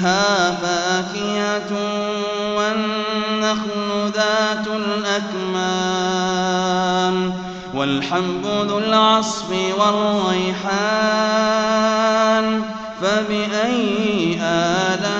فيها فاكهة والنخل ذات الأكمام والحب ذو العصف والريحان فبأي آلاء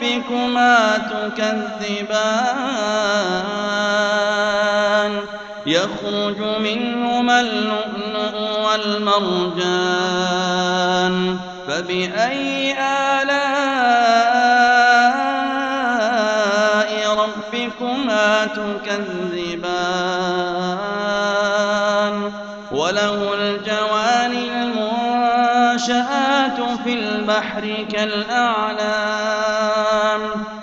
ربكما تكذبان يخرج منهما اللؤلؤ والمرجان فبأي آلاء ربكما تكذبان وله الجوار المنشآت في البحر كالأعلام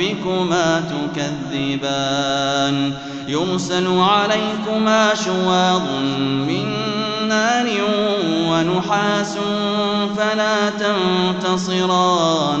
ربكما تكذبان. يرسل عليكما شواظ من نار ونحاس فلا تنتصران.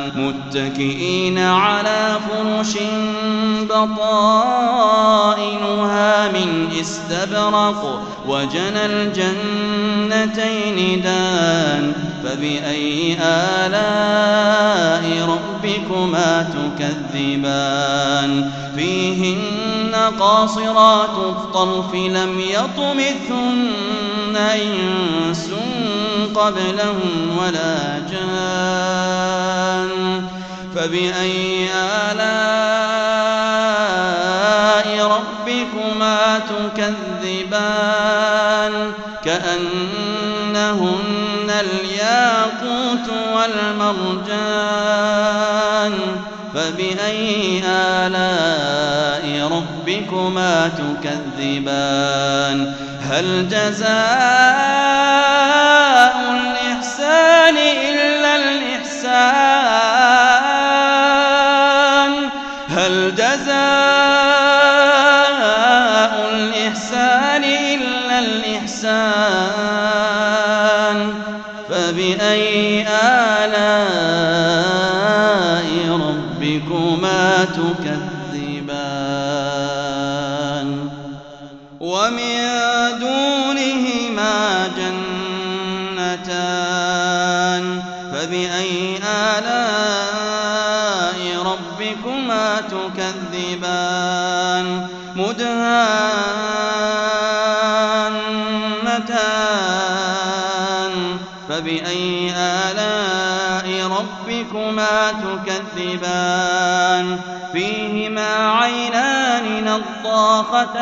متكئين على فرش بطائنها من استبرق وجنى الجنتين دان فبأي آلاء ربكما تكذبان؟ فيهن قاصرات الطرف لم يطمثهن إنس قبلهم ولا جان. فبأي آلاء ربكما تكذبان؟ كأنهن الياقوت والمرجان. فبأي آلاء ربكما تكذبان؟ هل جزاء فبأي آلاء ربكما تكذبان مدهانتان فبأي آلاء ربكما تكذبان فيهما عينان نضاختان